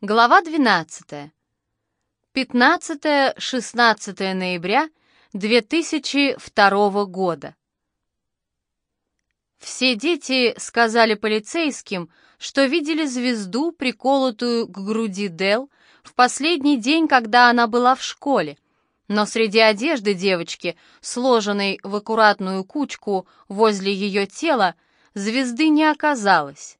Глава 12. 15-16 ноября 2002 года. Все дети сказали полицейским, что видели звезду, приколотую к груди Дел, в последний день, когда она была в школе. Но среди одежды девочки, сложенной в аккуратную кучку возле ее тела, звезды не оказалось.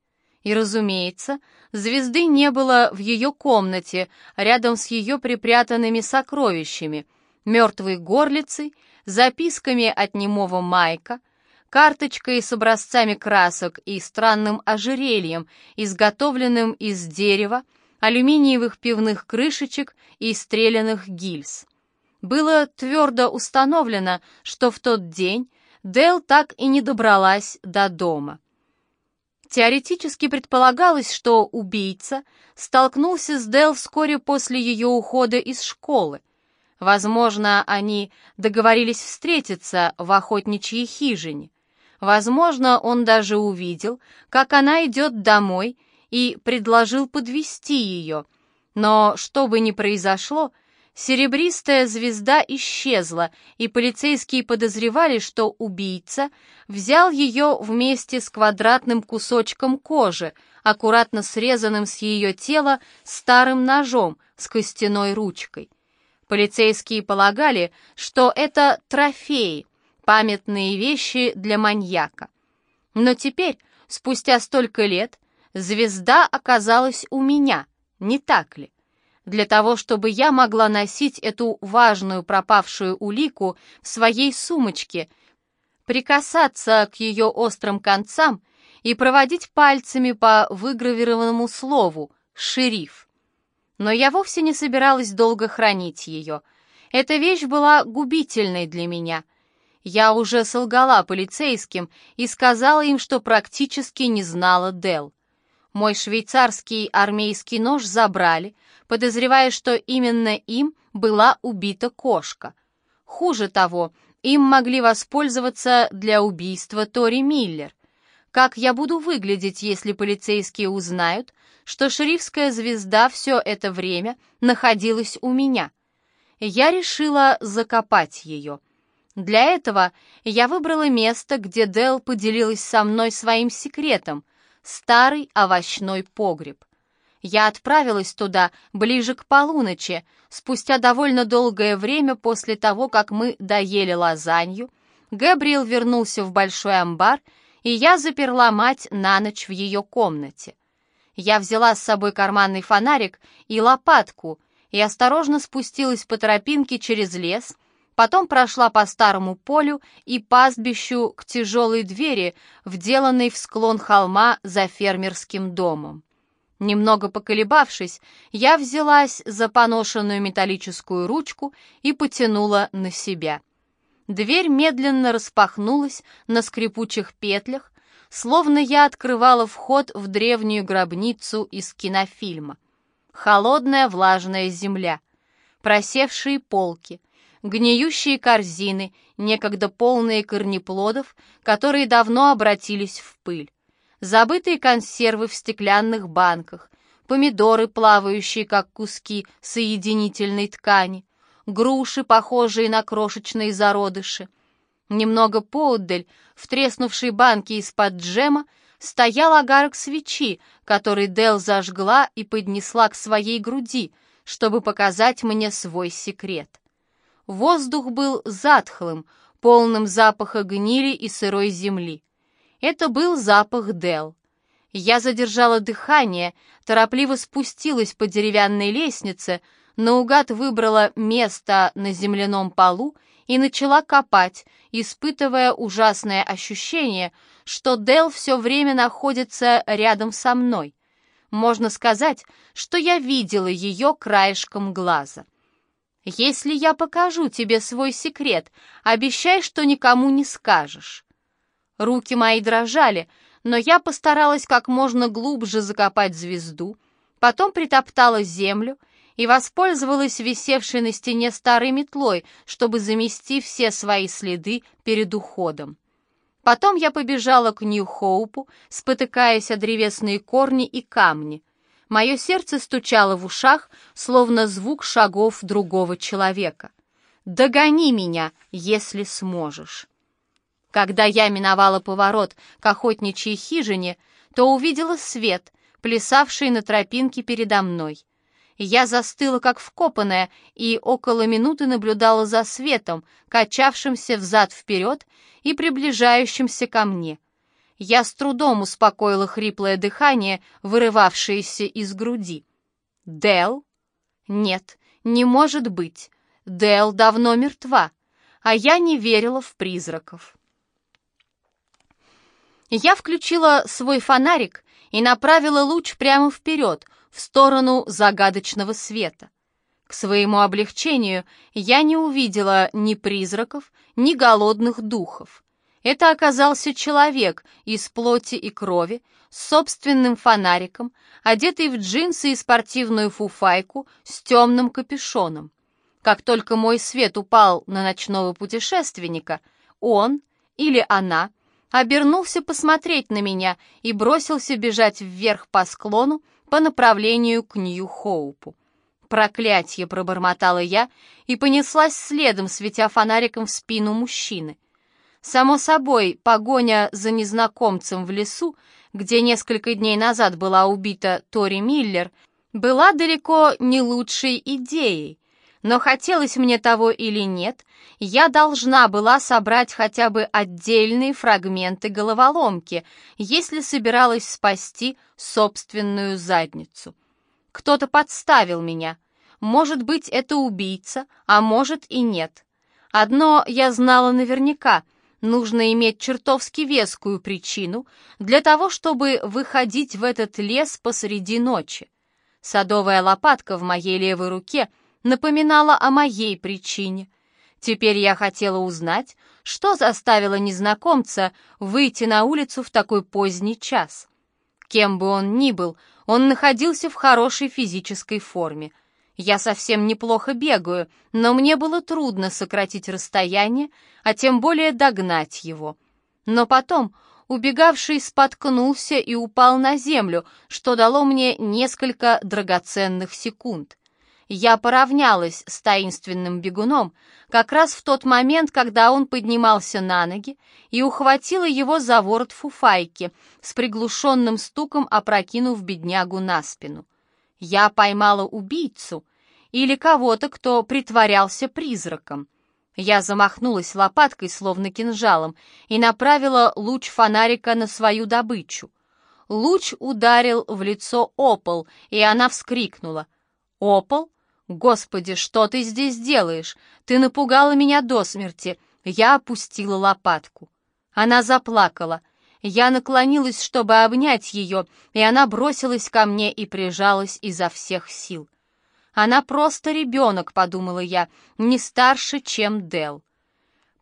И, разумеется, звезды не было в ее комнате, рядом с ее припрятанными сокровищами, мертвой горлицей, записками от немого Майка, карточкой с образцами красок и странным ожерельем, изготовленным из дерева, алюминиевых пивных крышечек и стрелянных гильз. Было твердо установлено, что в тот день Дел так и не добралась до дома. Теоретически предполагалось, что убийца столкнулся с Дел вскоре после ее ухода из школы. Возможно, они договорились встретиться в охотничьей хижине. Возможно, он даже увидел, как она идет домой и предложил подвести ее. Но что бы ни произошло, Серебристая звезда исчезла, и полицейские подозревали, что убийца взял ее вместе с квадратным кусочком кожи, аккуратно срезанным с ее тела старым ножом с костяной ручкой. Полицейские полагали, что это трофеи, памятные вещи для маньяка. Но теперь, спустя столько лет, звезда оказалась у меня, не так ли? Для того, чтобы я могла носить эту важную пропавшую улику в своей сумочке, прикасаться к ее острым концам и проводить пальцами по выгравированному слову «шериф». Но я вовсе не собиралась долго хранить ее. Эта вещь была губительной для меня. Я уже солгала полицейским и сказала им, что практически не знала Дел. Мой швейцарский армейский нож забрали, подозревая, что именно им была убита кошка. Хуже того, им могли воспользоваться для убийства Тори Миллер. Как я буду выглядеть, если полицейские узнают, что шерифская звезда все это время находилась у меня? Я решила закопать ее. Для этого я выбрала место, где Дел поделилась со мной своим секретом — старый овощной погреб. Я отправилась туда ближе к полуночи, спустя довольно долгое время после того, как мы доели лазанью. Габриэл вернулся в большой амбар, и я заперла мать на ночь в ее комнате. Я взяла с собой карманный фонарик и лопатку и осторожно спустилась по тропинке через лес, потом прошла по старому полю и пастбищу к тяжелой двери, вделанной в склон холма за фермерским домом. Немного поколебавшись, я взялась за поношенную металлическую ручку и потянула на себя. Дверь медленно распахнулась на скрипучих петлях, словно я открывала вход в древнюю гробницу из кинофильма. Холодная влажная земля, просевшие полки, гниющие корзины, некогда полные корнеплодов, которые давно обратились в пыль забытые консервы в стеклянных банках, помидоры, плавающие как куски соединительной ткани, груши, похожие на крошечные зародыши. Немного поотдаль, в треснувшей банке из-под джема, стоял огарок свечи, который Дел зажгла и поднесла к своей груди, чтобы показать мне свой секрет. Воздух был затхлым, полным запаха гнили и сырой земли. Это был запах Дел. Я задержала дыхание, торопливо спустилась по деревянной лестнице, наугад выбрала место на земляном полу и начала копать, испытывая ужасное ощущение, что Дел все время находится рядом со мной. Можно сказать, что я видела ее краешком глаза. «Если я покажу тебе свой секрет, обещай, что никому не скажешь». Руки мои дрожали, но я постаралась как можно глубже закопать звезду, потом притоптала землю и воспользовалась висевшей на стене старой метлой, чтобы замести все свои следы перед уходом. Потом я побежала к Нью-Хоупу, спотыкаясь о древесные корни и камни. Мое сердце стучало в ушах, словно звук шагов другого человека. «Догони меня, если сможешь». Когда я миновала поворот к охотничьей хижине, то увидела свет, плясавший на тропинке передо мной. Я застыла как вкопанная и около минуты наблюдала за светом, качавшимся взад-вперед и приближающимся ко мне. Я с трудом успокоила хриплое дыхание, вырывавшееся из груди. Дел? Нет, не может быть. Дел давно мертва, а я не верила в призраков. Я включила свой фонарик и направила луч прямо вперед, в сторону загадочного света. К своему облегчению я не увидела ни призраков, ни голодных духов. Это оказался человек из плоти и крови, с собственным фонариком, одетый в джинсы и спортивную фуфайку с темным капюшоном. Как только мой свет упал на ночного путешественника, он или она обернулся посмотреть на меня и бросился бежать вверх по склону по направлению к Нью-Хоупу. «Проклятье!» — пробормотала я и понеслась следом, светя фонариком в спину мужчины. Само собой, погоня за незнакомцем в лесу, где несколько дней назад была убита Тори Миллер, была далеко не лучшей идеей, но хотелось мне того или нет, я должна была собрать хотя бы отдельные фрагменты головоломки, если собиралась спасти собственную задницу. Кто-то подставил меня. Может быть, это убийца, а может и нет. Одно я знала наверняка — нужно иметь чертовски вескую причину для того, чтобы выходить в этот лес посреди ночи. Садовая лопатка в моей левой руке — напоминала о моей причине. Теперь я хотела узнать, что заставило незнакомца выйти на улицу в такой поздний час. Кем бы он ни был, он находился в хорошей физической форме. Я совсем неплохо бегаю, но мне было трудно сократить расстояние, а тем более догнать его. Но потом убегавший споткнулся и упал на землю, что дало мне несколько драгоценных секунд. Я поравнялась с таинственным бегуном как раз в тот момент, когда он поднимался на ноги и ухватила его за ворот фуфайки, с приглушенным стуком опрокинув беднягу на спину. Я поймала убийцу или кого-то, кто притворялся призраком. Я замахнулась лопаткой, словно кинжалом, и направила луч фонарика на свою добычу. Луч ударил в лицо Опол, и она вскрикнула. «Опол?» «Господи, что ты здесь делаешь? Ты напугала меня до смерти!» Я опустила лопатку. Она заплакала. Я наклонилась, чтобы обнять ее, и она бросилась ко мне и прижалась изо всех сил. «Она просто ребенок», — подумала я, — «не старше, чем Дел».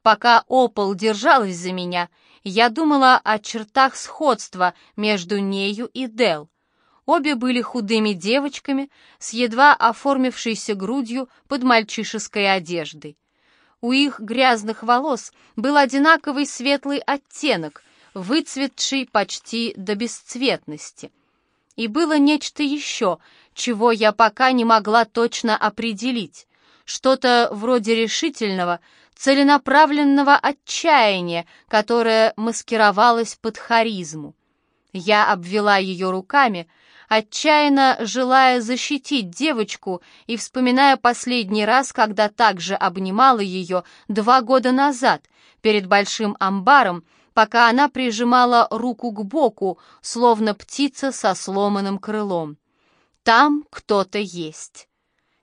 Пока Опол держалась за меня, я думала о чертах сходства между нею и Дел. Обе были худыми девочками с едва оформившейся грудью под мальчишеской одеждой. У их грязных волос был одинаковый светлый оттенок, выцветший почти до бесцветности. И было нечто еще, чего я пока не могла точно определить, что-то вроде решительного, целенаправленного отчаяния, которое маскировалось под харизму. Я обвела ее руками, отчаянно желая защитить девочку и вспоминая последний раз, когда также обнимала ее два года назад перед большим амбаром, пока она прижимала руку к боку, словно птица со сломанным крылом. Там кто-то есть.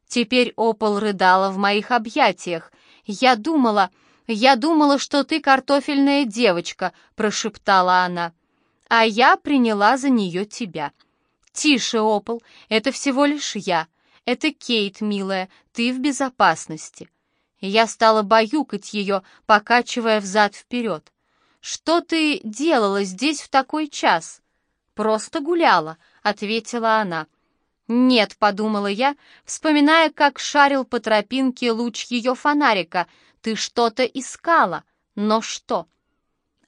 Теперь Опол рыдала в моих объятиях. Я думала, я думала, что ты картофельная девочка, прошептала она. А я приняла за нее тебя. «Тише, Опол, это всего лишь я. Это Кейт, милая, ты в безопасности». Я стала баюкать ее, покачивая взад-вперед. «Что ты делала здесь в такой час?» «Просто гуляла», — ответила она. «Нет», — подумала я, вспоминая, как шарил по тропинке луч ее фонарика. «Ты что-то искала. Но что?»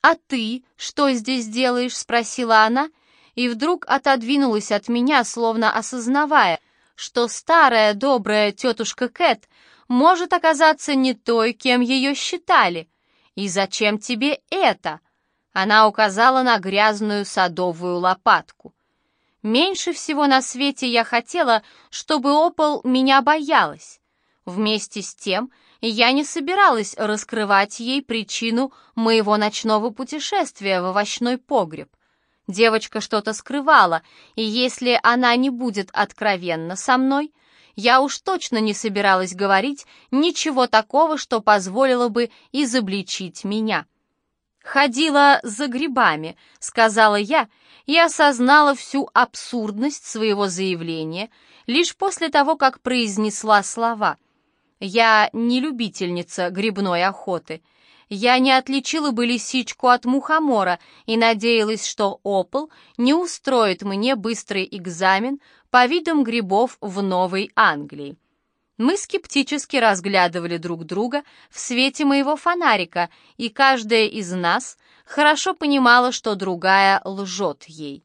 «А ты что здесь делаешь?» — спросила она, и вдруг отодвинулась от меня, словно осознавая, что старая добрая тетушка Кэт может оказаться не той, кем ее считали. «И зачем тебе это?» Она указала на грязную садовую лопатку. Меньше всего на свете я хотела, чтобы Опол меня боялась. Вместе с тем я не собиралась раскрывать ей причину моего ночного путешествия в овощной погреб. Девочка что-то скрывала, и если она не будет откровенна со мной, я уж точно не собиралась говорить ничего такого, что позволило бы изобличить меня. «Ходила за грибами», — сказала я, и осознала всю абсурдность своего заявления лишь после того, как произнесла слова. «Я не любительница грибной охоты», — я не отличила бы лисичку от мухомора и надеялась, что Опол не устроит мне быстрый экзамен по видам грибов в Новой Англии. Мы скептически разглядывали друг друга в свете моего фонарика, и каждая из нас хорошо понимала, что другая лжет ей.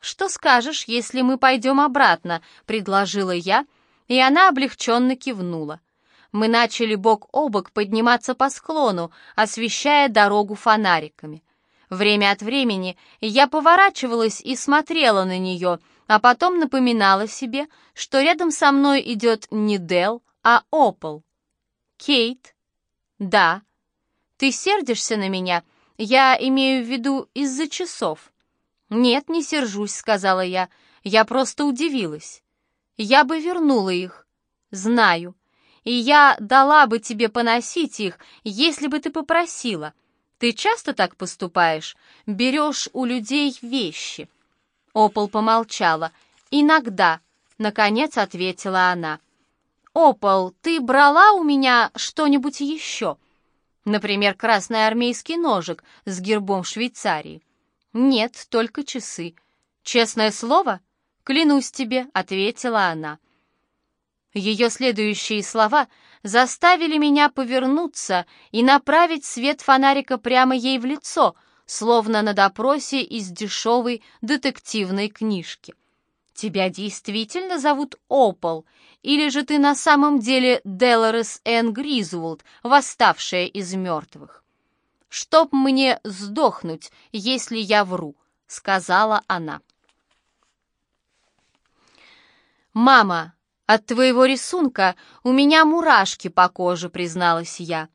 «Что скажешь, если мы пойдем обратно?» — предложила я, и она облегченно кивнула мы начали бок о бок подниматься по склону, освещая дорогу фонариками. Время от времени я поворачивалась и смотрела на нее, а потом напоминала себе, что рядом со мной идет не Дел, а Опол. «Кейт?» «Да». «Ты сердишься на меня? Я имею в виду из-за часов». «Нет, не сержусь», — сказала я. «Я просто удивилась. Я бы вернула их». «Знаю и я дала бы тебе поносить их, если бы ты попросила. Ты часто так поступаешь? Берешь у людей вещи?» Опол помолчала. «Иногда», — наконец ответила она. «Опол, ты брала у меня что-нибудь еще? Например, красный армейский ножик с гербом Швейцарии?» «Нет, только часы». «Честное слово?» «Клянусь тебе», — ответила она. Ее следующие слова заставили меня повернуться и направить свет фонарика прямо ей в лицо, словно на допросе из дешевой детективной книжки. «Тебя действительно зовут Опол, или же ты на самом деле Делорес Энн Гризволд, восставшая из мертвых?» «Чтоб мне сдохнуть, если я вру», — сказала она. «Мама, «От твоего рисунка у меня мурашки по коже», — призналась я.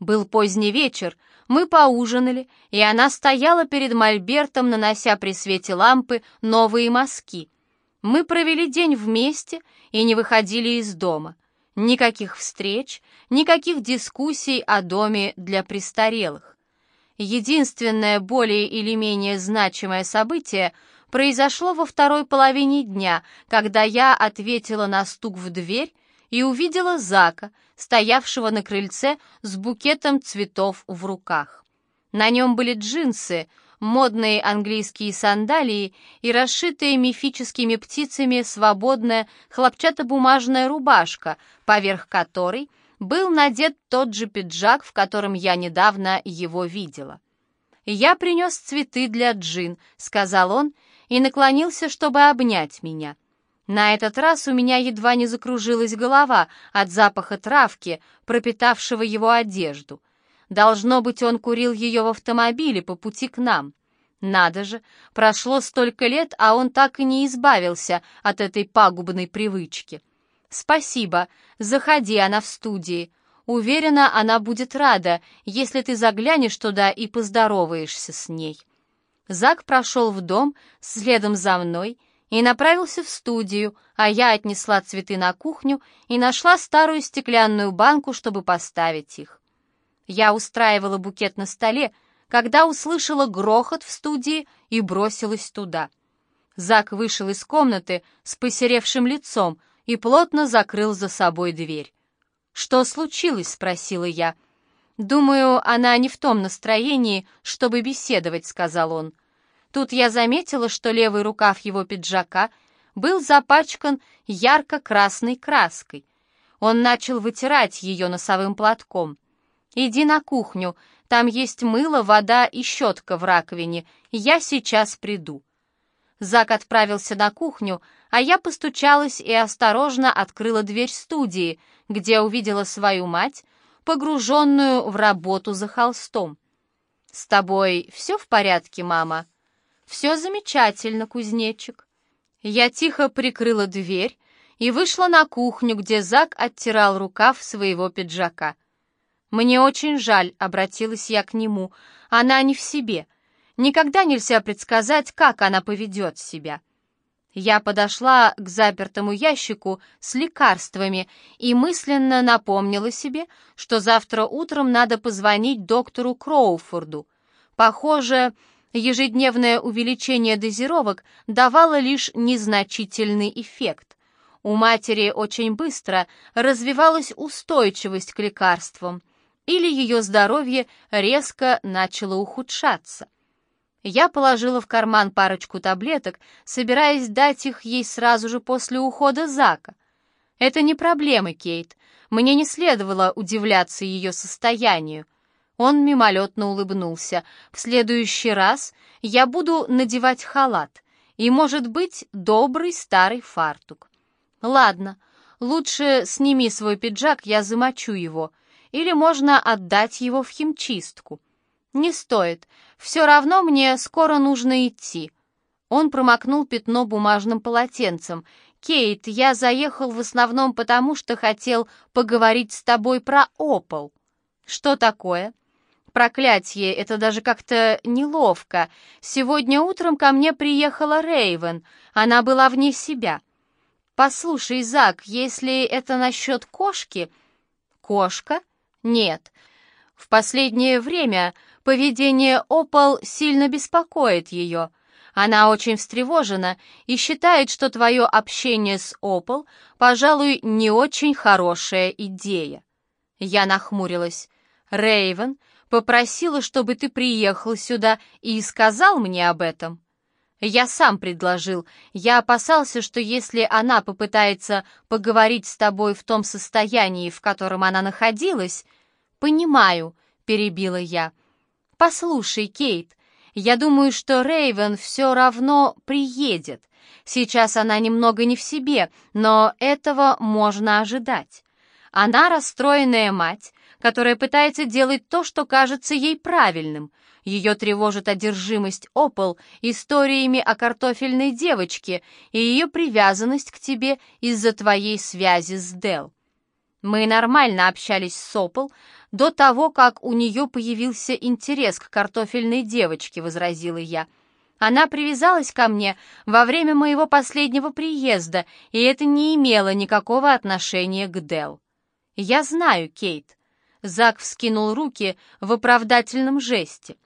Был поздний вечер, мы поужинали, и она стояла перед мольбертом, нанося при свете лампы новые мазки. Мы провели день вместе и не выходили из дома. Никаких встреч, никаких дискуссий о доме для престарелых. Единственное более или менее значимое событие — произошло во второй половине дня, когда я ответила на стук в дверь и увидела Зака, стоявшего на крыльце с букетом цветов в руках. На нем были джинсы, модные английские сандалии и расшитая мифическими птицами свободная хлопчатобумажная рубашка, поверх которой был надет тот же пиджак, в котором я недавно его видела. «Я принес цветы для Джин», — сказал он, и наклонился, чтобы обнять меня. На этот раз у меня едва не закружилась голова от запаха травки, пропитавшего его одежду. Должно быть, он курил ее в автомобиле по пути к нам. Надо же, прошло столько лет, а он так и не избавился от этой пагубной привычки. «Спасибо. Заходи, она в студии. Уверена, она будет рада, если ты заглянешь туда и поздороваешься с ней». Зак прошел в дом следом за мной и направился в студию, а я отнесла цветы на кухню и нашла старую стеклянную банку, чтобы поставить их. Я устраивала букет на столе, когда услышала грохот в студии и бросилась туда. Зак вышел из комнаты с посеревшим лицом и плотно закрыл за собой дверь. «Что случилось?» — спросила я. — «Думаю, она не в том настроении, чтобы беседовать», — сказал он. Тут я заметила, что левый рукав его пиджака был запачкан ярко-красной краской. Он начал вытирать ее носовым платком. «Иди на кухню, там есть мыло, вода и щетка в раковине, я сейчас приду». Зак отправился на кухню, а я постучалась и осторожно открыла дверь студии, где увидела свою мать, погруженную в работу за холстом. «С тобой все в порядке, мама?» «Все замечательно, кузнечик». Я тихо прикрыла дверь и вышла на кухню, где Зак оттирал рукав своего пиджака. «Мне очень жаль», — обратилась я к нему, — «она не в себе. Никогда нельзя предсказать, как она поведет себя». Я подошла к запертому ящику с лекарствами и мысленно напомнила себе, что завтра утром надо позвонить доктору Кроуфорду. Похоже, ежедневное увеличение дозировок давало лишь незначительный эффект. У матери очень быстро развивалась устойчивость к лекарствам, или ее здоровье резко начало ухудшаться. Я положила в карман парочку таблеток, собираясь дать их ей сразу же после ухода Зака. Это не проблема, Кейт. Мне не следовало удивляться ее состоянию. Он мимолетно улыбнулся. В следующий раз я буду надевать халат и, может быть, добрый старый фартук. Ладно, лучше сними свой пиджак, я замочу его. Или можно отдать его в химчистку. «Не стоит. Все равно мне скоро нужно идти». Он промокнул пятно бумажным полотенцем. «Кейт, я заехал в основном потому, что хотел поговорить с тобой про Опол». «Что такое?» «Проклятье, это даже как-то неловко. Сегодня утром ко мне приехала Рейвен. Она была вне себя». «Послушай, Зак, если это насчет кошки...» «Кошка? Нет. В последнее время Поведение Опол сильно беспокоит ее. Она очень встревожена и считает, что твое общение с Опол, пожалуй, не очень хорошая идея. Я нахмурилась. Рейвен попросила, чтобы ты приехал сюда и сказал мне об этом. Я сам предложил. Я опасался, что если она попытается поговорить с тобой в том состоянии, в котором она находилась... «Понимаю», — перебила я, — «Послушай, Кейт, я думаю, что Рейвен все равно приедет. Сейчас она немного не в себе, но этого можно ожидать. Она расстроенная мать, которая пытается делать то, что кажется ей правильным. Ее тревожит одержимость Опол историями о картофельной девочке и ее привязанность к тебе из-за твоей связи с Дел. Мы нормально общались с Опол, до того, как у нее появился интерес к картофельной девочке», — возразила я. «Она привязалась ко мне во время моего последнего приезда, и это не имело никакого отношения к Дел. «Я знаю, Кейт». Зак вскинул руки в оправдательном жесте.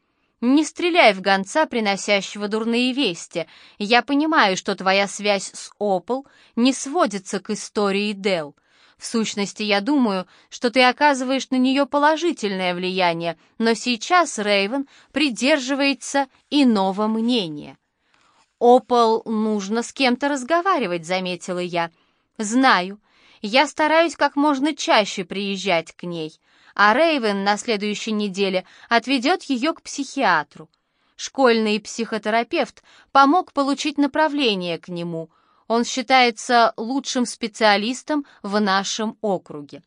«Не стреляй в гонца, приносящего дурные вести. Я понимаю, что твоя связь с Опол не сводится к истории Дел. В сущности, я думаю, что ты оказываешь на нее положительное влияние, но сейчас Рейвен придерживается иного мнения. «Опол нужно с кем-то разговаривать», — заметила я. «Знаю. Я стараюсь как можно чаще приезжать к ней, а Рейвен на следующей неделе отведет ее к психиатру. Школьный психотерапевт помог получить направление к нему — он считается лучшим специалистом в нашем округе.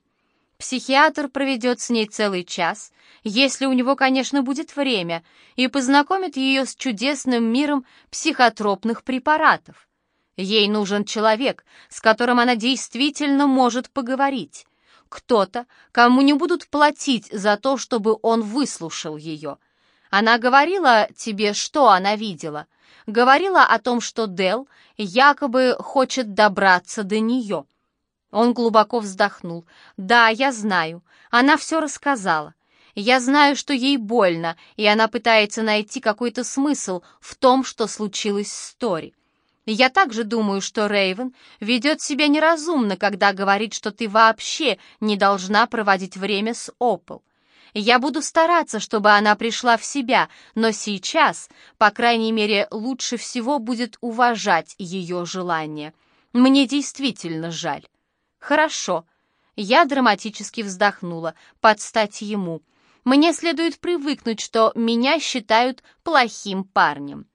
Психиатр проведет с ней целый час, если у него, конечно, будет время, и познакомит ее с чудесным миром психотропных препаратов. Ей нужен человек, с которым она действительно может поговорить. Кто-то, кому не будут платить за то, чтобы он выслушал ее. Она говорила тебе, что она видела говорила о том, что Дел якобы хочет добраться до нее. Он глубоко вздохнул. «Да, я знаю. Она все рассказала. Я знаю, что ей больно, и она пытается найти какой-то смысл в том, что случилось с Тори. Я также думаю, что Рейвен ведет себя неразумно, когда говорит, что ты вообще не должна проводить время с Опол. Я буду стараться, чтобы она пришла в себя, но сейчас, по крайней мере, лучше всего будет уважать ее желание. Мне действительно жаль. Хорошо. Я драматически вздохнула, под стать ему. Мне следует привыкнуть, что меня считают плохим парнем.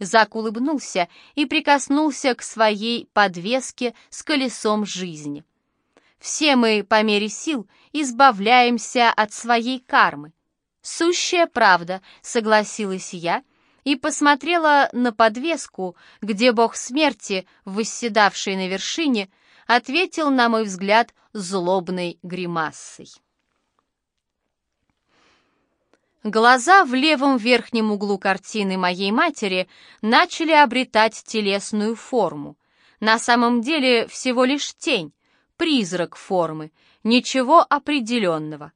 Зак улыбнулся и прикоснулся к своей подвеске с колесом жизни. Все мы по мере сил избавляемся от своей кармы. Сущая правда, согласилась я и посмотрела на подвеску, где бог смерти, восседавший на вершине, ответил, на мой взгляд, злобной гримасой. Глаза в левом верхнем углу картины моей матери начали обретать телесную форму. На самом деле всего лишь тень, призрак формы, ничего определенного.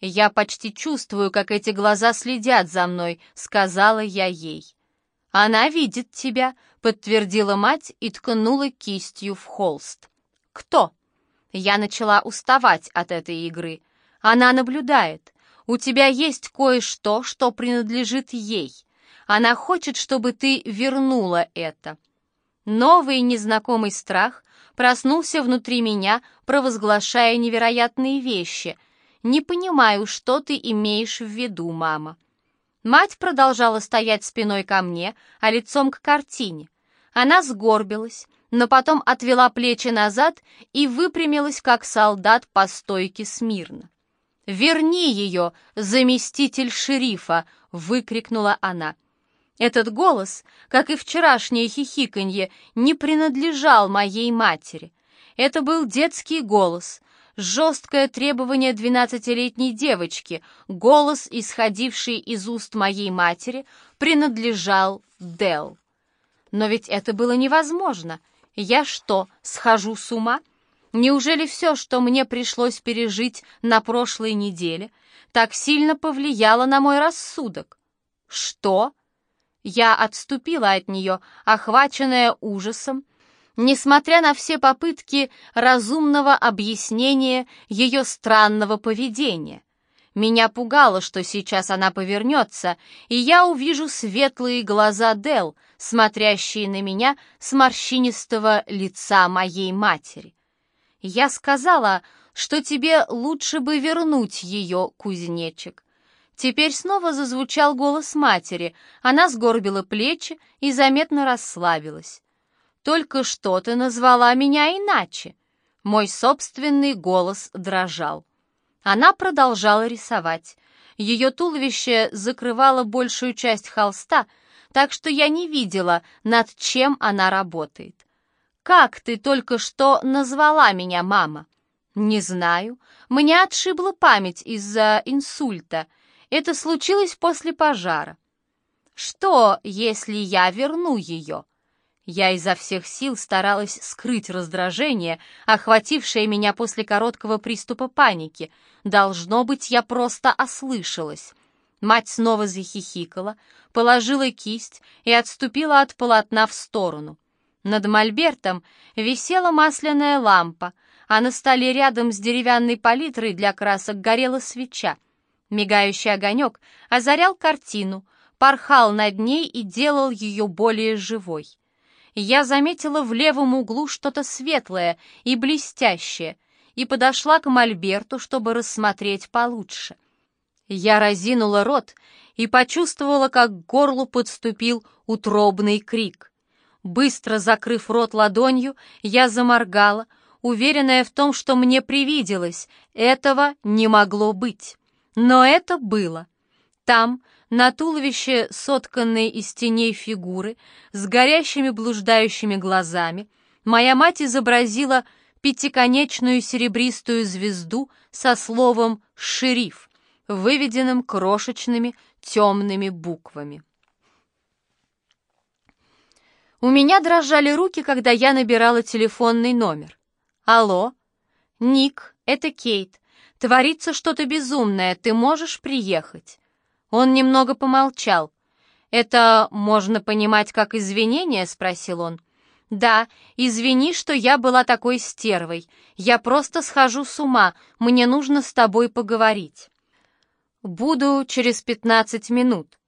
«Я почти чувствую, как эти глаза следят за мной», — сказала я ей. «Она видит тебя», — подтвердила мать и ткнула кистью в холст. «Кто?» Я начала уставать от этой игры. Она наблюдает. У тебя есть кое-что, что принадлежит ей. Она хочет, чтобы ты вернула это. Новый незнакомый страх проснулся внутри меня, провозглашая невероятные вещи. Не понимаю, что ты имеешь в виду, мама. Мать продолжала стоять спиной ко мне, а лицом к картине. Она сгорбилась, но потом отвела плечи назад и выпрямилась, как солдат по стойке смирно. «Верни ее, заместитель шерифа!» — выкрикнула она. Этот голос, как и вчерашнее хихиканье, не принадлежал моей матери. Это был детский голос, жесткое требование двенадцатилетней девочки, голос, исходивший из уст моей матери, принадлежал Дел. Но ведь это было невозможно. Я что, схожу с ума? Неужели все, что мне пришлось пережить на прошлой неделе, так сильно повлияло на мой рассудок? Что? Я отступила от нее, охваченная ужасом, несмотря на все попытки разумного объяснения ее странного поведения. Меня пугало, что сейчас она повернется, и я увижу светлые глаза Дел, смотрящие на меня с морщинистого лица моей матери. Я сказала, что тебе лучше бы вернуть ее, кузнечик. Теперь снова зазвучал голос матери. Она сгорбила плечи и заметно расслабилась. «Только что ты назвала меня иначе». Мой собственный голос дрожал. Она продолжала рисовать. Ее туловище закрывало большую часть холста, так что я не видела, над чем она работает. «Как ты только что назвала меня, мама?» «Не знаю. Мне отшибла память из-за инсульта. Это случилось после пожара». «Что, если я верну ее?» Я изо всех сил старалась скрыть раздражение, охватившее меня после короткого приступа паники. Должно быть, я просто ослышалась. Мать снова захихикала, положила кисть и отступила от полотна в сторону. Над мольбертом висела масляная лампа, а на столе рядом с деревянной палитрой для красок горела свеча. Мигающий огонек озарял картину, порхал над ней и делал ее более живой. Я заметила в левом углу что-то светлое и блестящее и подошла к мольберту, чтобы рассмотреть получше. Я разинула рот и почувствовала, как к горлу подступил утробный крик — Быстро закрыв рот ладонью, я заморгала, уверенная в том, что мне привиделось. Этого не могло быть. Но это было. Там, на туловище сотканной из теней фигуры, с горящими блуждающими глазами, моя мать изобразила пятиконечную серебристую звезду со словом «шериф», выведенным крошечными темными буквами. У меня дрожали руки, когда я набирала телефонный номер. «Алло?» «Ник, это Кейт. Творится что-то безумное, ты можешь приехать?» Он немного помолчал. «Это можно понимать как извинение?» — спросил он. «Да, извини, что я была такой стервой. Я просто схожу с ума, мне нужно с тобой поговорить». «Буду через пятнадцать минут.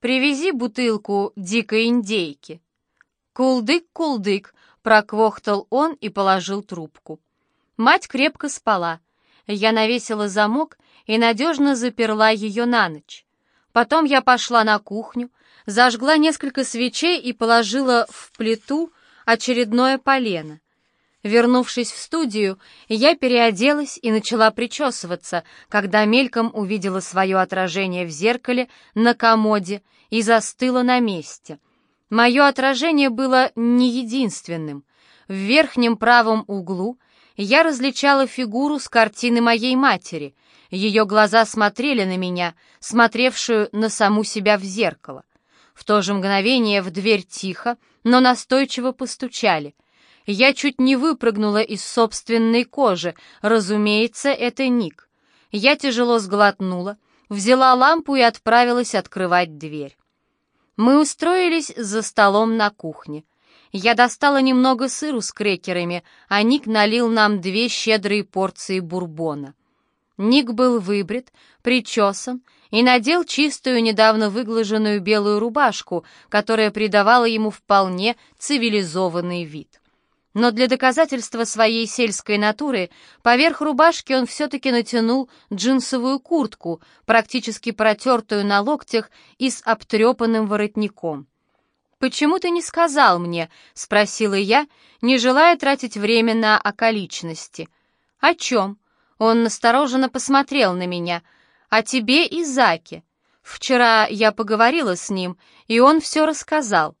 Привези бутылку дикой индейки». «Кулдык-кулдык!» — проквохтал он и положил трубку. Мать крепко спала. Я навесила замок и надежно заперла ее на ночь. Потом я пошла на кухню, зажгла несколько свечей и положила в плиту очередное полено. Вернувшись в студию, я переоделась и начала причесываться, когда мельком увидела свое отражение в зеркале на комоде и застыла на месте. Мое отражение было не единственным. В верхнем правом углу я различала фигуру с картины моей матери. Ее глаза смотрели на меня, смотревшую на саму себя в зеркало. В то же мгновение в дверь тихо, но настойчиво постучали — я чуть не выпрыгнула из собственной кожи. Разумеется, это Ник. Я тяжело сглотнула, взяла лампу и отправилась открывать дверь. Мы устроились за столом на кухне. Я достала немного сыру с крекерами, а Ник налил нам две щедрые порции бурбона. Ник был выбрит, причесан и надел чистую, недавно выглаженную белую рубашку, которая придавала ему вполне цивилизованный вид. Но для доказательства своей сельской натуры поверх рубашки он все-таки натянул джинсовую куртку, практически протертую на локтях и с обтрепанным воротником. «Почему ты не сказал мне?» — спросила я, не желая тратить время на околичности. «О чем?» — он настороженно посмотрел на меня. «О тебе и Заке. Вчера я поговорила с ним, и он все рассказал».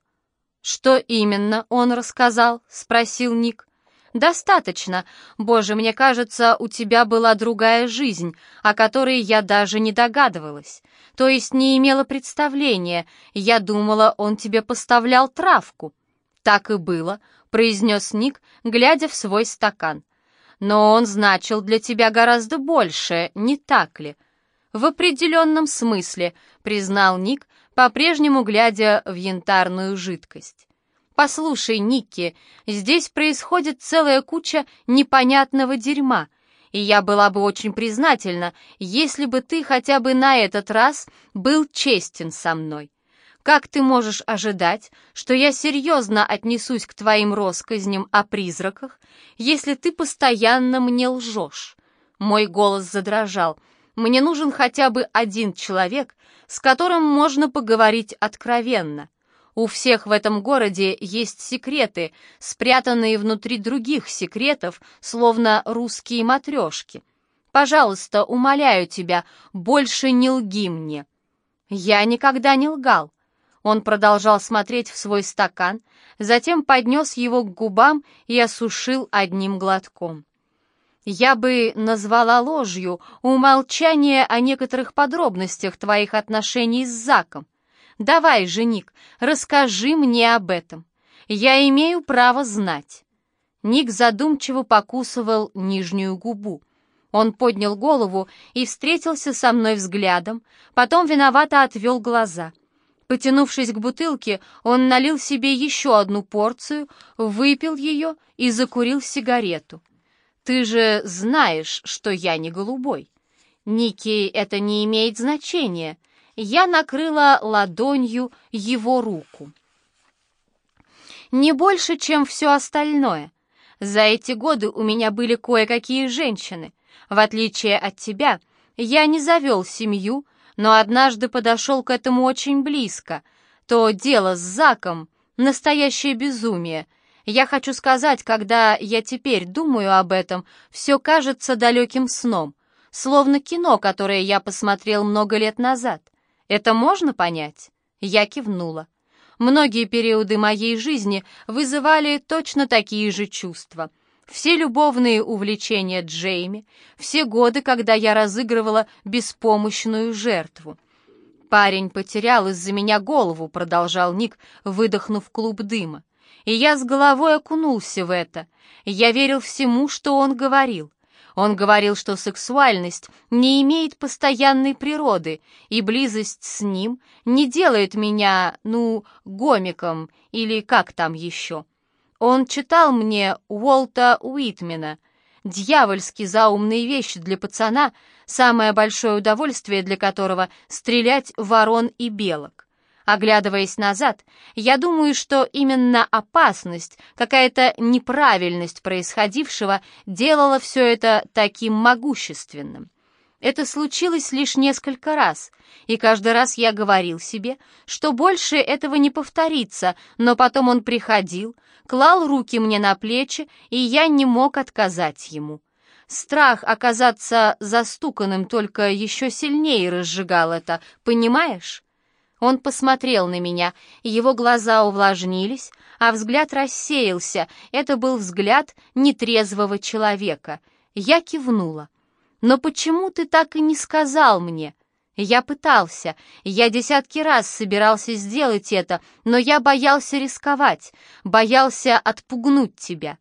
«Что именно он рассказал?» — спросил Ник. «Достаточно. Боже, мне кажется, у тебя была другая жизнь, о которой я даже не догадывалась. То есть не имела представления. Я думала, он тебе поставлял травку». «Так и было», — произнес Ник, глядя в свой стакан. «Но он значил для тебя гораздо больше, не так ли?» «В определенном смысле», — признал Ник, по-прежнему глядя в янтарную жидкость. «Послушай, Никки, здесь происходит целая куча непонятного дерьма, и я была бы очень признательна, если бы ты хотя бы на этот раз был честен со мной. Как ты можешь ожидать, что я серьезно отнесусь к твоим россказням о призраках, если ты постоянно мне лжешь?» Мой голос задрожал. «Мне нужен хотя бы один человек, с которым можно поговорить откровенно. У всех в этом городе есть секреты, спрятанные внутри других секретов, словно русские матрешки. Пожалуйста, умоляю тебя, больше не лги мне». «Я никогда не лгал». Он продолжал смотреть в свой стакан, затем поднес его к губам и осушил одним глотком. Я бы назвала ложью умолчание о некоторых подробностях твоих отношений с Заком. Давай, женик, расскажи мне об этом. Я имею право знать». Ник задумчиво покусывал нижнюю губу. Он поднял голову и встретился со мной взглядом, потом виновато отвел глаза. Потянувшись к бутылке, он налил себе еще одну порцию, выпил ее и закурил сигарету. Ты же знаешь, что я не голубой. Ники, это не имеет значения. Я накрыла ладонью его руку. Не больше, чем все остальное. За эти годы у меня были кое-какие женщины. В отличие от тебя, я не завел семью, но однажды подошел к этому очень близко. То дело с Заком — настоящее безумие — я хочу сказать, когда я теперь думаю об этом, все кажется далеким сном, словно кино, которое я посмотрел много лет назад. Это можно понять? Я кивнула. Многие периоды моей жизни вызывали точно такие же чувства. Все любовные увлечения Джейми, все годы, когда я разыгрывала беспомощную жертву. «Парень потерял из-за меня голову», — продолжал Ник, выдохнув клуб дыма и я с головой окунулся в это. Я верил всему, что он говорил. Он говорил, что сексуальность не имеет постоянной природы, и близость с ним не делает меня, ну, гомиком или как там еще. Он читал мне Уолта Уитмена. Дьявольски заумные вещи для пацана, самое большое удовольствие для которого — стрелять ворон и белок. Оглядываясь назад, я думаю, что именно опасность, какая-то неправильность происходившего делала все это таким могущественным. Это случилось лишь несколько раз, и каждый раз я говорил себе, что больше этого не повторится, но потом он приходил, клал руки мне на плечи, и я не мог отказать ему. Страх оказаться застуканным только еще сильнее разжигал это, понимаешь? Он посмотрел на меня, его глаза увлажнились, а взгляд рассеялся. Это был взгляд нетрезвого человека. Я кивнула. «Но почему ты так и не сказал мне?» Я пытался, я десятки раз собирался сделать это, но я боялся рисковать, боялся отпугнуть тебя.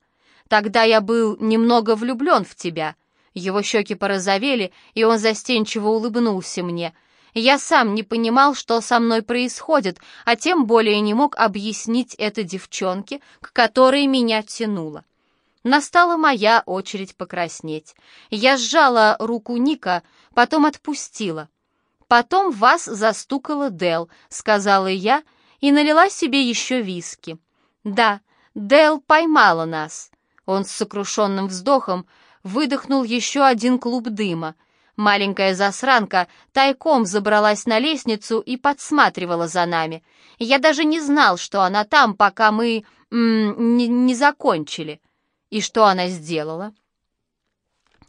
Тогда я был немного влюблен в тебя. Его щеки порозовели, и он застенчиво улыбнулся мне. Я сам не понимал, что со мной происходит, а тем более не мог объяснить это девчонке, к которой меня тянуло. Настала моя очередь покраснеть. Я сжала руку Ника, потом отпустила. «Потом вас застукала Дел», — сказала я и налила себе еще виски. «Да, Дел поймала нас». Он с сокрушенным вздохом выдохнул еще один клуб дыма. Маленькая засранка тайком забралась на лестницу и подсматривала за нами. Я даже не знал, что она там, пока мы м, не, не закончили. И что она сделала?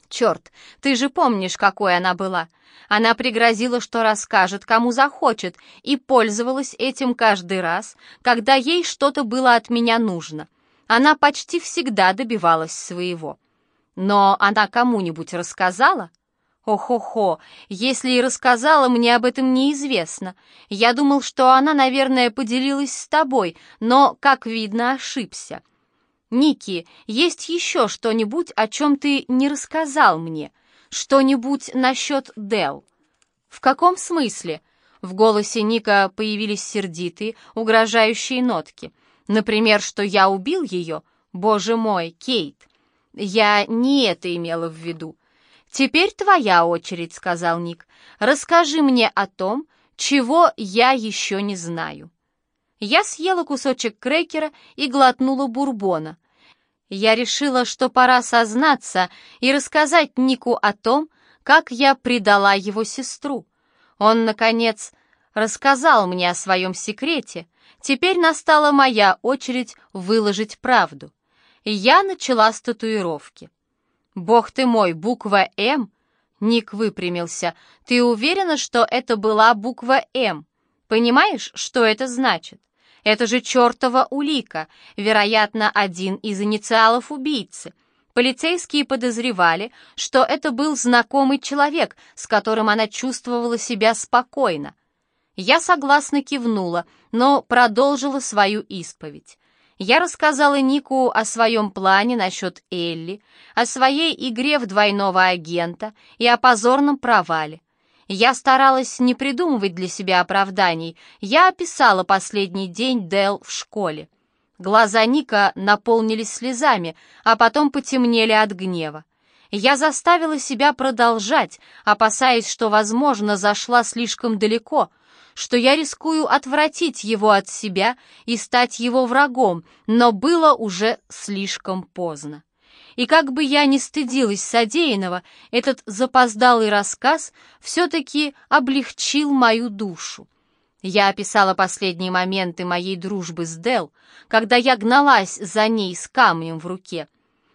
Черт, ты же помнишь, какой она была. Она пригрозила, что расскажет, кому захочет, и пользовалась этим каждый раз, когда ей что-то было от меня нужно. Она почти всегда добивалась своего. Но она кому-нибудь рассказала? О-хо-хо, если и рассказала, мне об этом неизвестно. Я думал, что она, наверное, поделилась с тобой, но, как видно, ошибся. Ники, есть еще что-нибудь, о чем ты не рассказал мне? Что-нибудь насчет Дел? В каком смысле? В голосе Ника появились сердитые, угрожающие нотки. Например, что я убил ее? Боже мой, Кейт! Я не это имела в виду. «Теперь твоя очередь», — сказал Ник. «Расскажи мне о том, чего я еще не знаю». Я съела кусочек крекера и глотнула бурбона. Я решила, что пора сознаться и рассказать Нику о том, как я предала его сестру. Он, наконец, рассказал мне о своем секрете. Теперь настала моя очередь выложить правду. Я начала с татуировки. «Бог ты мой, буква «М»?» Ник выпрямился. «Ты уверена, что это была буква «М»? Понимаешь, что это значит? Это же чертова улика, вероятно, один из инициалов убийцы». Полицейские подозревали, что это был знакомый человек, с которым она чувствовала себя спокойно. Я согласно кивнула, но продолжила свою исповедь. Я рассказала Нику о своем плане насчет Элли, о своей игре в двойного агента и о позорном провале. Я старалась не придумывать для себя оправданий. Я описала последний день Дел в школе. Глаза Ника наполнились слезами, а потом потемнели от гнева. Я заставила себя продолжать, опасаясь, что, возможно, зашла слишком далеко — что я рискую отвратить его от себя и стать его врагом, но было уже слишком поздно. И как бы я ни стыдилась содеянного, этот запоздалый рассказ все-таки облегчил мою душу. Я описала последние моменты моей дружбы с Дел, когда я гналась за ней с камнем в руке,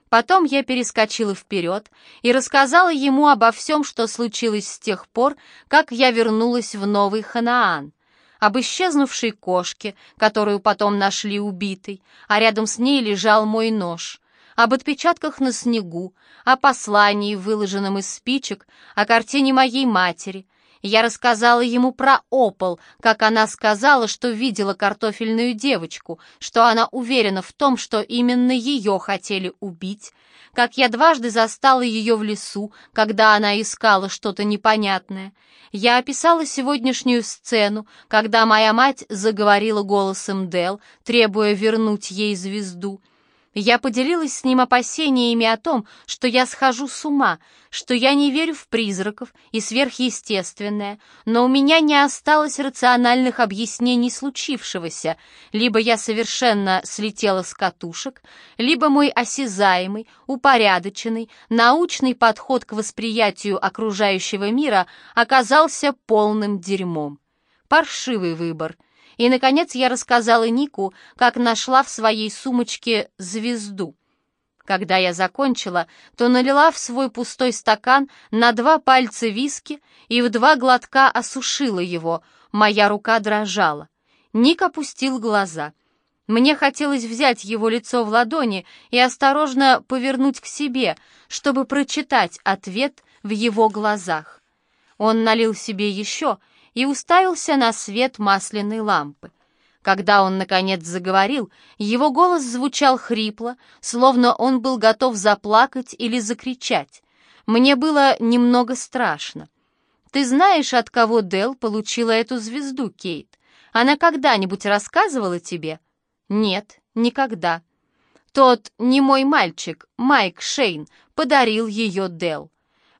Потом я перескочила вперед и рассказала ему обо всем, что случилось с тех пор, как я вернулась в Новый Ханаан. Об исчезнувшей кошке, которую потом нашли убитой, а рядом с ней лежал мой нож, об отпечатках на снегу, о послании, выложенном из спичек, о картине моей матери — я рассказала ему про опол, как она сказала, что видела картофельную девочку, что она уверена в том, что именно ее хотели убить, как я дважды застала ее в лесу, когда она искала что-то непонятное. Я описала сегодняшнюю сцену, когда моя мать заговорила голосом Дел, требуя вернуть ей звезду. Я поделилась с ним опасениями о том, что я схожу с ума, что я не верю в призраков и сверхъестественное, но у меня не осталось рациональных объяснений случившегося. Либо я совершенно слетела с катушек, либо мой осязаемый, упорядоченный, научный подход к восприятию окружающего мира оказался полным дерьмом. Паршивый выбор — и, наконец, я рассказала Нику, как нашла в своей сумочке звезду. Когда я закончила, то налила в свой пустой стакан на два пальца виски и в два глотка осушила его. Моя рука дрожала. Ник опустил глаза. Мне хотелось взять его лицо в ладони и осторожно повернуть к себе, чтобы прочитать ответ в его глазах. Он налил себе еще и уставился на свет масляной лампы. Когда он, наконец, заговорил, его голос звучал хрипло, словно он был готов заплакать или закричать. Мне было немного страшно. «Ты знаешь, от кого Дел получила эту звезду, Кейт? Она когда-нибудь рассказывала тебе?» «Нет, никогда». «Тот не мой мальчик, Майк Шейн, подарил ее Дел.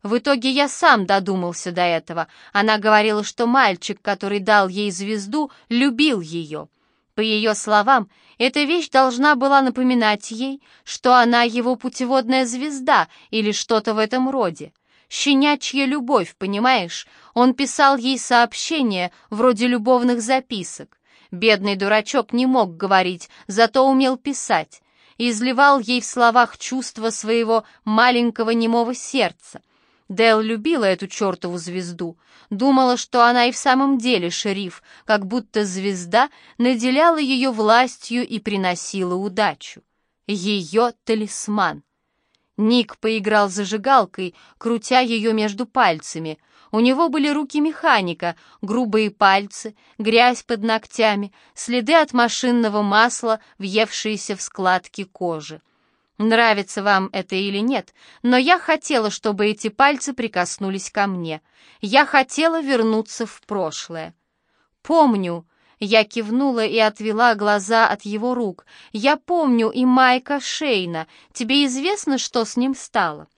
В итоге я сам додумался до этого. Она говорила, что мальчик, который дал ей звезду, любил ее. По ее словам, эта вещь должна была напоминать ей, что она его путеводная звезда или что-то в этом роде. Щенячья любовь, понимаешь? Он писал ей сообщения, вроде любовных записок. Бедный дурачок не мог говорить, зато умел писать. изливал ей в словах чувства своего маленького немого сердца. Дэл любила эту чертову звезду, думала, что она и в самом деле шериф, как будто звезда наделяла ее властью и приносила удачу. Ее талисман. Ник поиграл зажигалкой, крутя ее между пальцами. У него были руки механика, грубые пальцы, грязь под ногтями, следы от машинного масла, въевшиеся в складки кожи. Нравится вам это или нет, но я хотела, чтобы эти пальцы прикоснулись ко мне. Я хотела вернуться в прошлое. Помню, я кивнула и отвела глаза от его рук. Я помню и Майка Шейна. Тебе известно, что с ним стало?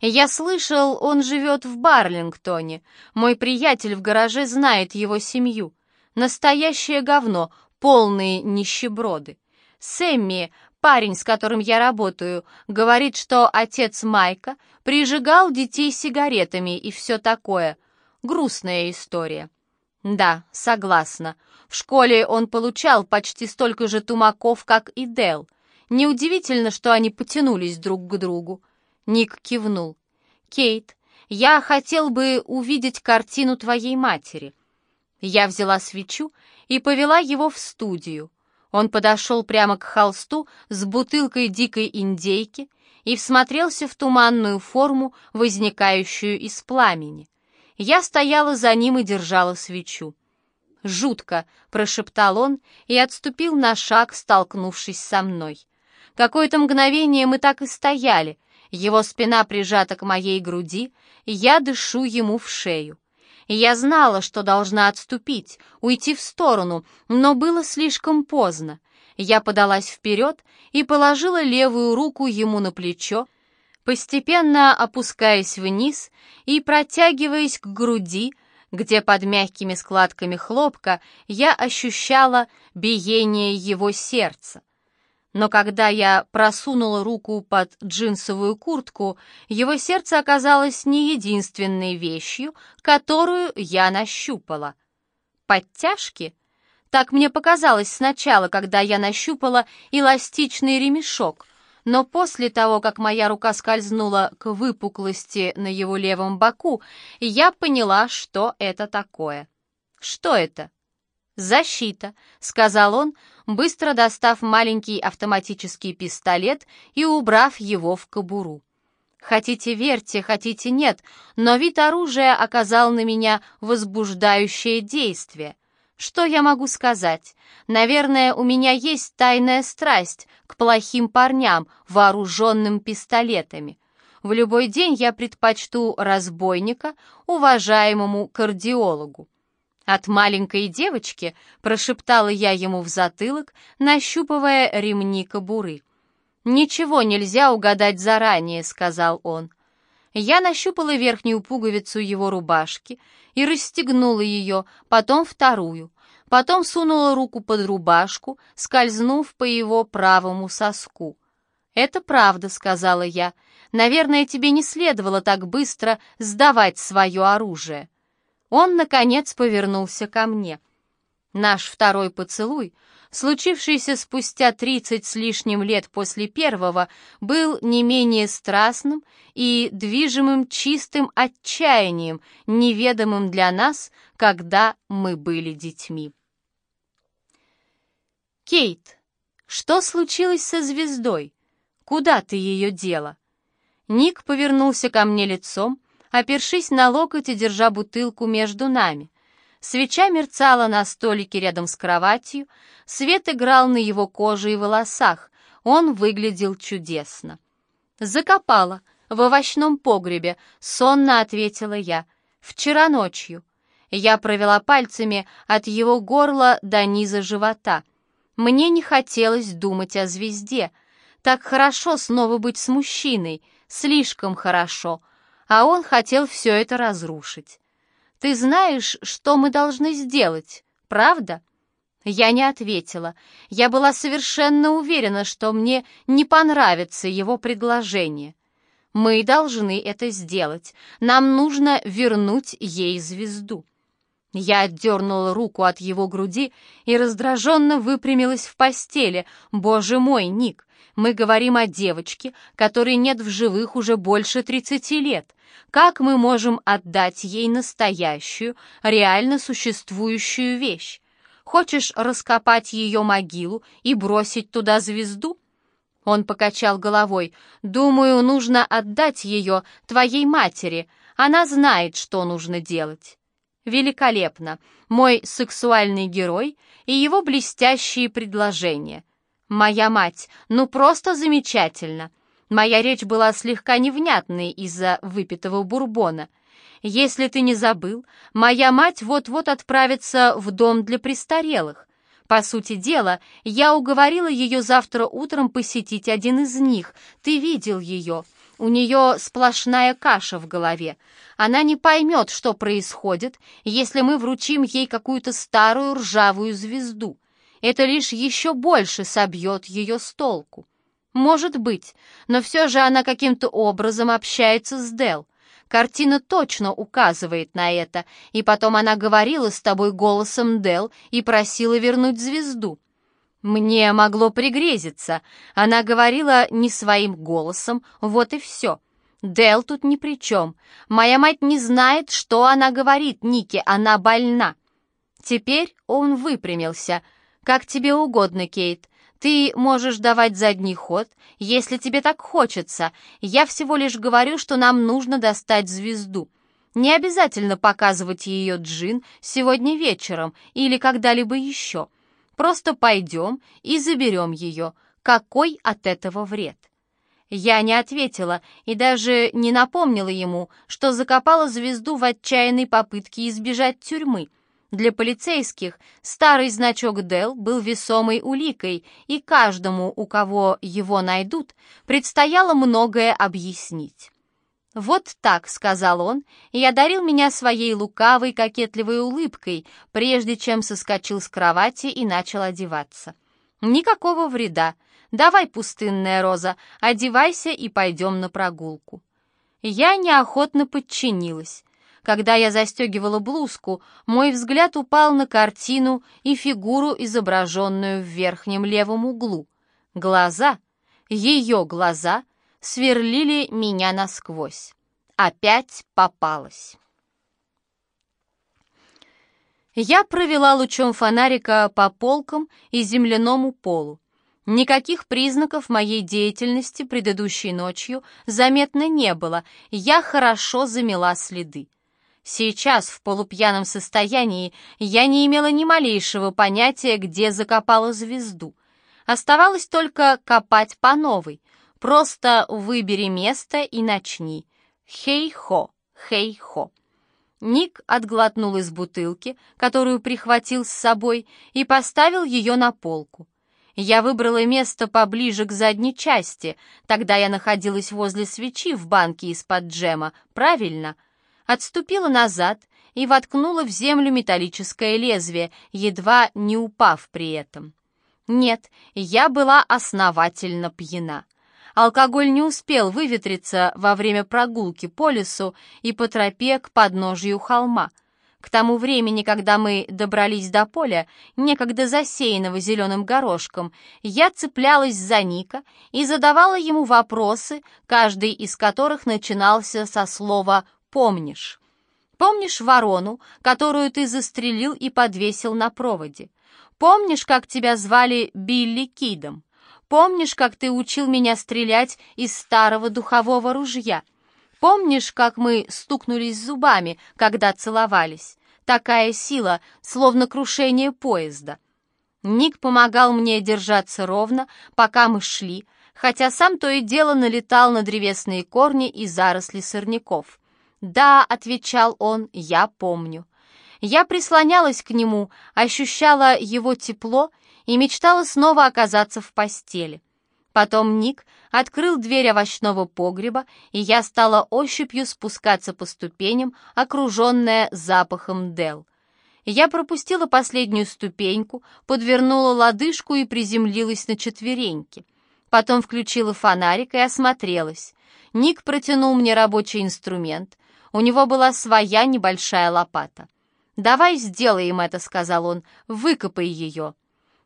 Я слышал, он живет в Барлингтоне. Мой приятель в гараже знает его семью. Настоящее говно, полные нищеброды. Сэмми Парень, с которым я работаю, говорит, что отец Майка прижигал детей сигаретами и все такое. Грустная история. Да, согласна. В школе он получал почти столько же тумаков, как и Дел. Неудивительно, что они потянулись друг к другу. Ник кивнул. «Кейт, я хотел бы увидеть картину твоей матери». Я взяла свечу и повела его в студию. Он подошел прямо к холсту с бутылкой дикой индейки и всмотрелся в туманную форму, возникающую из пламени. Я стояла за ним и держала свечу. «Жутко!» — прошептал он и отступил на шаг, столкнувшись со мной. Какое-то мгновение мы так и стояли, его спина прижата к моей груди, я дышу ему в шею. Я знала, что должна отступить, уйти в сторону, но было слишком поздно. Я подалась вперед и положила левую руку ему на плечо, постепенно опускаясь вниз и протягиваясь к груди, где под мягкими складками хлопка я ощущала биение его сердца. Но когда я просунула руку под джинсовую куртку, его сердце оказалось не единственной вещью, которую я нащупала. Подтяжки? Так мне показалось сначала, когда я нащупала эластичный ремешок, но после того, как моя рука скользнула к выпуклости на его левом боку, я поняла, что это такое. Что это? «Защита», — сказал он, быстро достав маленький автоматический пистолет и убрав его в кобуру. Хотите верьте, хотите нет, но вид оружия оказал на меня возбуждающее действие. Что я могу сказать? Наверное, у меня есть тайная страсть к плохим парням, вооруженным пистолетами. В любой день я предпочту разбойника уважаемому кардиологу. «От маленькой девочки», — прошептала я ему в затылок, нащупывая ремни кобуры. «Ничего нельзя угадать заранее», — сказал он. Я нащупала верхнюю пуговицу его рубашки и расстегнула ее, потом вторую, потом сунула руку под рубашку, скользнув по его правому соску. «Это правда», — сказала я. «Наверное, тебе не следовало так быстро сдавать свое оружие». Он, наконец, повернулся ко мне. Наш второй поцелуй, случившийся спустя тридцать с лишним лет после первого, был не менее страстным и движимым чистым отчаянием, неведомым для нас, когда мы были детьми. «Кейт, что случилось со звездой? Куда ты ее дела?» Ник повернулся ко мне лицом, опершись на локоть и держа бутылку между нами. Свеча мерцала на столике рядом с кроватью, свет играл на его коже и волосах, он выглядел чудесно. «Закопала, в овощном погребе», — сонно ответила я. «Вчера ночью». Я провела пальцами от его горла до низа живота. Мне не хотелось думать о звезде. Так хорошо снова быть с мужчиной, слишком хорошо — а он хотел все это разрушить. «Ты знаешь, что мы должны сделать, правда?» Я не ответила. Я была совершенно уверена, что мне не понравится его предложение. Мы должны это сделать. Нам нужно вернуть ей звезду. Я отдернула руку от его груди и раздраженно выпрямилась в постели. «Боже мой, Ник, мы говорим о девочке, которой нет в живых уже больше 30 лет. Как мы можем отдать ей настоящую, реально существующую вещь? Хочешь раскопать ее могилу и бросить туда звезду? Он покачал головой. «Думаю, нужно отдать ее твоей матери. Она знает, что нужно делать». «Великолепно. Мой сексуальный герой и его блестящие предложения. Моя мать, ну просто замечательно. Моя речь была слегка невнятной из-за выпитого бурбона. Если ты не забыл, моя мать вот-вот отправится в дом для престарелых. По сути дела, я уговорила ее завтра утром посетить один из них. Ты видел ее. У нее сплошная каша в голове. Она не поймет, что происходит, если мы вручим ей какую-то старую ржавую звезду это лишь еще больше собьет ее с толку. Может быть, но все же она каким-то образом общается с Дел. Картина точно указывает на это, и потом она говорила с тобой голосом Дел и просила вернуть звезду. Мне могло пригрезиться. Она говорила не своим голосом, вот и все. Дел тут ни при чем. Моя мать не знает, что она говорит Нике, она больна. Теперь он выпрямился — «Как тебе угодно, Кейт. Ты можешь давать задний ход, если тебе так хочется. Я всего лишь говорю, что нам нужно достать звезду. Не обязательно показывать ее Джин сегодня вечером или когда-либо еще. Просто пойдем и заберем ее. Какой от этого вред?» Я не ответила и даже не напомнила ему, что закопала звезду в отчаянной попытке избежать тюрьмы — для полицейских старый значок Dell был весомой уликой, и каждому, у кого его найдут, предстояло многое объяснить. «Вот так», — сказал он, и одарил меня своей лукавой, кокетливой улыбкой, прежде чем соскочил с кровати и начал одеваться. «Никакого вреда. Давай, пустынная роза, одевайся и пойдем на прогулку». Я неохотно подчинилась. Когда я застегивала блузку, мой взгляд упал на картину и фигуру, изображенную в верхнем левом углу. Глаза, ее глаза, сверлили меня насквозь. Опять попалась. Я провела лучом фонарика по полкам и земляному полу. Никаких признаков моей деятельности предыдущей ночью заметно не было, я хорошо замела следы. Сейчас, в полупьяном состоянии, я не имела ни малейшего понятия, где закопала звезду. Оставалось только копать по новой. Просто выбери место и начни. Хей-хо, хей-хо. Ник отглотнул из бутылки, которую прихватил с собой, и поставил ее на полку. Я выбрала место поближе к задней части, тогда я находилась возле свечи в банке из-под джема, правильно? Отступила назад и воткнула в землю металлическое лезвие, едва не упав при этом. Нет, я была основательно пьяна. Алкоголь не успел выветриться во время прогулки по лесу и по тропе к подножию холма. К тому времени, когда мы добрались до поля, некогда засеянного зеленым горошком, я цеплялась за Ника и задавала ему вопросы, каждый из которых начинался со слова «помнишь». Помнишь ворону, которую ты застрелил и подвесил на проводе? Помнишь, как тебя звали Билли Кидом? Помнишь, как ты учил меня стрелять из старого духового ружья? Помнишь, как мы стукнулись зубами, когда целовались? Такая сила, словно крушение поезда. Ник помогал мне держаться ровно, пока мы шли, хотя сам то и дело налетал на древесные корни и заросли сорняков. «Да», — отвечал он, — «я помню». Я прислонялась к нему, ощущала его тепло и мечтала снова оказаться в постели. Потом Ник открыл дверь овощного погреба, и я стала ощупью спускаться по ступеням, окруженная запахом Дел. Я пропустила последнюю ступеньку, подвернула лодыжку и приземлилась на четвереньки. Потом включила фонарик и осмотрелась. Ник протянул мне рабочий инструмент. У него была своя небольшая лопата. «Давай сделаем это», — сказал он, — «выкопай ее».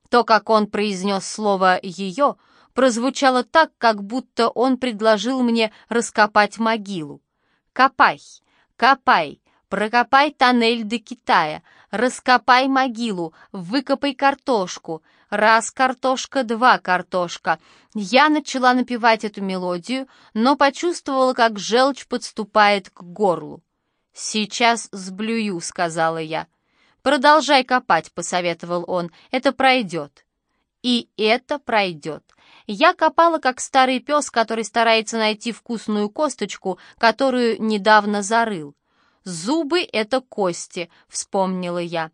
То, как он произнес слово «ее», прозвучало так, как будто он предложил мне раскопать могилу. «Копай, копай, прокопай тоннель до Китая, раскопай могилу, выкопай картошку, раз картошка, два картошка». Я начала напевать эту мелодию, но почувствовала, как желчь подступает к горлу. «Сейчас сблюю», — сказала я. «Продолжай копать», — посоветовал он, — «это пройдет». И это пройдет. Я копала, как старый пес, который старается найти вкусную косточку, которую недавно зарыл. «Зубы — это кости», — вспомнила я.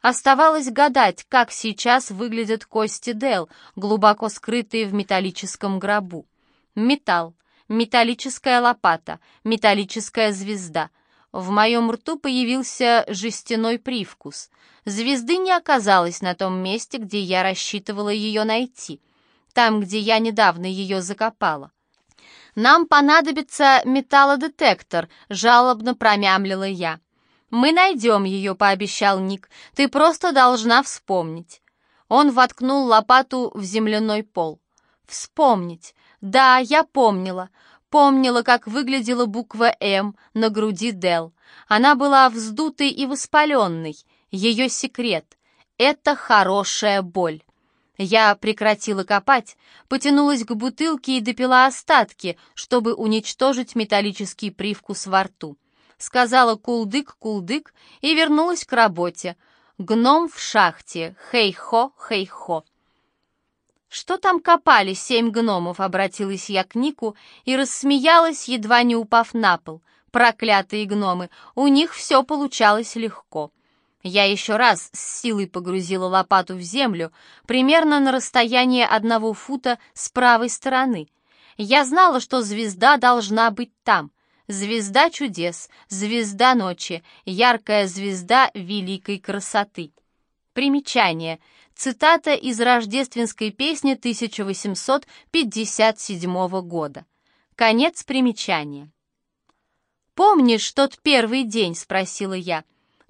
Оставалось гадать, как сейчас выглядят кости Дел, глубоко скрытые в металлическом гробу. Металл, металлическая лопата, металлическая звезда. В моем рту появился жестяной привкус. Звезды не оказалось на том месте, где я рассчитывала ее найти — там, где я недавно ее закопала. «Нам понадобится металлодетектор», — жалобно промямлила я. «Мы найдем ее», — пообещал Ник. «Ты просто должна вспомнить». Он воткнул лопату в земляной пол. «Вспомнить. Да, я помнила. Помнила, как выглядела буква «М» на груди Дел. Она была вздутой и воспаленной. Ее секрет — это хорошая боль. Я прекратила копать, потянулась к бутылке и допила остатки, чтобы уничтожить металлический привкус во рту. Сказала «кулдык-кулдык» и вернулась к работе. Гном в шахте. Хей-хо, хей-хо. «Что там копали семь гномов?» — обратилась я к Нику и рассмеялась, едва не упав на пол. «Проклятые гномы! У них все получалось легко». Я еще раз с силой погрузила лопату в землю, примерно на расстояние одного фута с правой стороны. Я знала, что звезда должна быть там. Звезда чудес, звезда ночи, яркая звезда великой красоты. Примечание. Цитата из рождественской песни 1857 года. Конец примечания. «Помнишь тот первый день?» — спросила я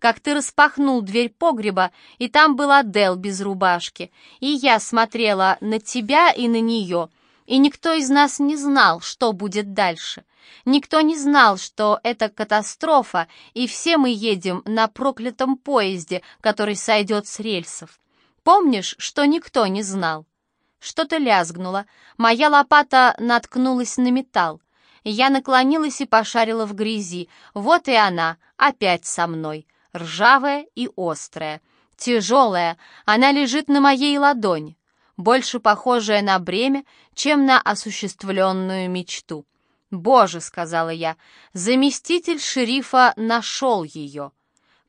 как ты распахнул дверь погреба, и там была Дел без рубашки, и я смотрела на тебя и на нее, и никто из нас не знал, что будет дальше. Никто не знал, что это катастрофа, и все мы едем на проклятом поезде, который сойдет с рельсов. Помнишь, что никто не знал? Что-то лязгнуло. Моя лопата наткнулась на металл. Я наклонилась и пошарила в грязи. Вот и она, опять со мной ржавая и острая. Тяжелая, она лежит на моей ладони, больше похожая на бремя, чем на осуществленную мечту. «Боже», — сказала я, — «заместитель шерифа нашел ее».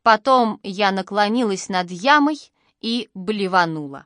Потом я наклонилась над ямой и блеванула.